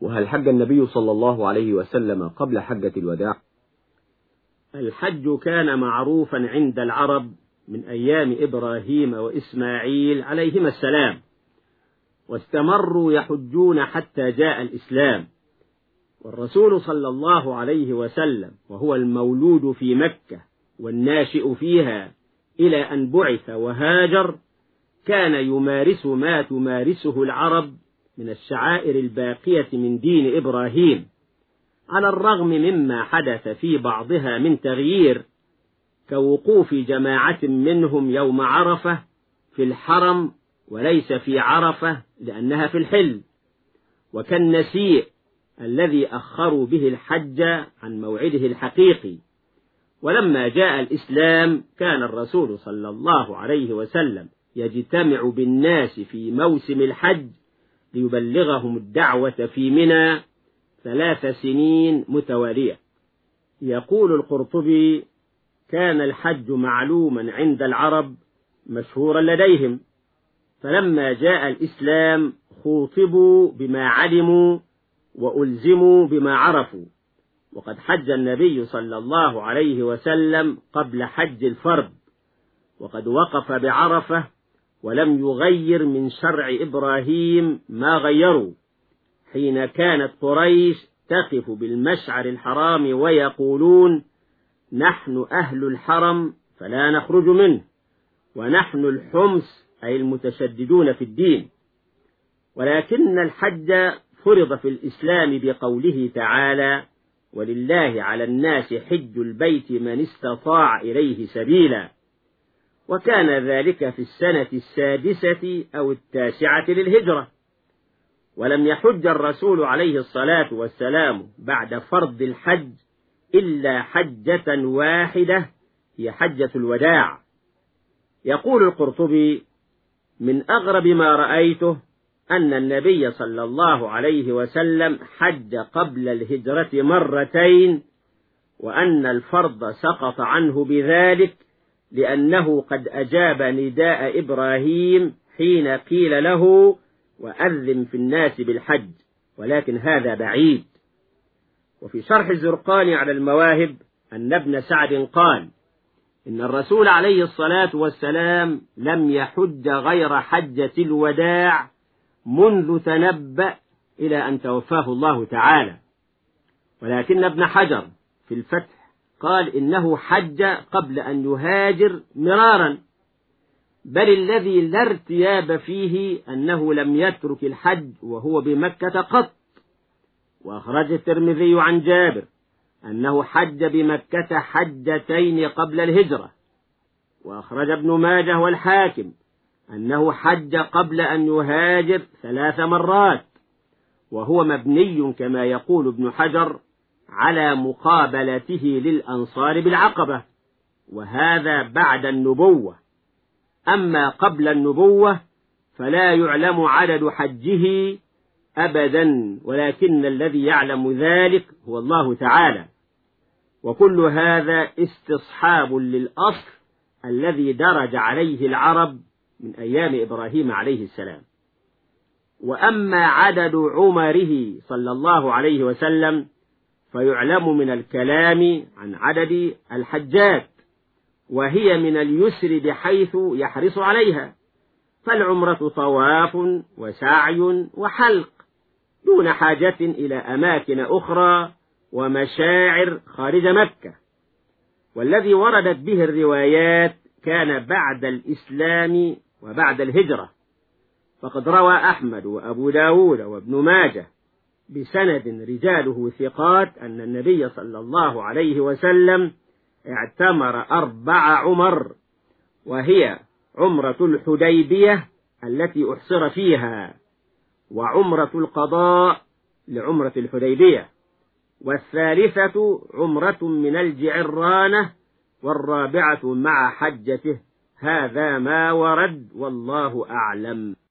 وهل حج النبي صلى الله عليه وسلم قبل حجة الوداع؟ الحج كان معروفا عند العرب من أيام إبراهيم وإسماعيل عليهما السلام واستمروا يحجون حتى جاء الإسلام. والرسول صلى الله عليه وسلم وهو المولود في مكة والناشئ فيها إلى أن بعث وهاجر كان يمارس ما تمارسه العرب من الشعائر الباقية من دين إبراهيم على الرغم مما حدث في بعضها من تغيير كوقوف جماعة منهم يوم عرفة في الحرم وليس في عرفة لأنها في الحل وكالنسيء الذي أخروا به الحج عن موعده الحقيقي. ولما جاء الإسلام كان الرسول صلى الله عليه وسلم يجتمع بالناس في موسم الحج ليبلغهم الدعوة في منى ثلاث سنين متوالية. يقول القرطبي كان الحج معلوما عند العرب مشهورا لديهم فلما جاء الإسلام خوطبوا بما علموا وألزموا بما عرفوا. وقد حج النبي صلى الله عليه وسلم قبل حج الفرد. وقد وقف بعرفة ولم يغير من شرع إبراهيم ما غيروا حين كانت قريش تقف بالمشعر الحرام ويقولون نحن أهل الحرم فلا نخرج منه ونحن الحمس أي المتشددون في الدين. ولكن الحج فرض في الإسلام بقوله تعالى ولله على الناس حج البيت من استطاع إليه سبيلا وكان ذلك في السنة السادسة أو التاسعة للهجرة. ولم يحج الرسول عليه الصلاة والسلام بعد فرض الحج إلا حجة واحدة هي حجة الوداع. يقول القرطبي من أغرب ما رأيته أن النبي صلى الله عليه وسلم حج قبل الهجرة مرتين وأن الفرض سقط عنه بذلك لأنه قد أجاب نداء إبراهيم حين قيل له وأذن في الناس بالحج ولكن هذا بعيد. وفي شرح الزرقاني على المواهب أن ابن سعد قال إن الرسول عليه الصلاة والسلام لم يحج غير حجة الوداع منذ تنبأ إلى أن توفاه الله تعالى. ولكن ابن حجر في الفتح قال إنه حج قبل أن يهاجر مرارا. بل الذي لا ارتياب فيه أنه لم يترك الحج وهو بمكة قط. وأخرج الترمذي عن جابر أنه حج بمكة حجتين قبل الهجرة. وأخرج ابن ماجه والحاكم أنه حج قبل أن يهاجر ثلاث مرات. وهو مبني كما يقول ابن حجر على مقابلته للأنصار بالعقبة وهذا بعد النبوة. أما قبل النبوة فلا يعلم عدد حجه أبدا ولكن الذي يعلم ذلك هو الله تعالى. وكل هذا استصحاب للأصل الذي درج عليه العرب من أيام إبراهيم عليه السلام. وأما عدد عمره صلى الله عليه وسلم فيعلم من الكلام عن عدد الحجات وهي من اليسر بحيث يحرص عليها. فالعمرة طواف وسعي وحلق دون حاجة إلى أماكن أخرى ومشاعر خارج مكة. والذي وردت به الروايات كان بعد الإسلام وبعد الهجرة. فقد روى أحمد وأبو داود وابن ماجه بسند رجاله ثقات أن النبي صلى الله عليه وسلم اعتمر أربع عمر وهي عمرة الحديبية التي أحصر فيها وعمرة القضاء لعمرة الحديبية والثالثة عمرة من الجعرانة والرابعة مع حجته هذا ما ورد والله أعلم.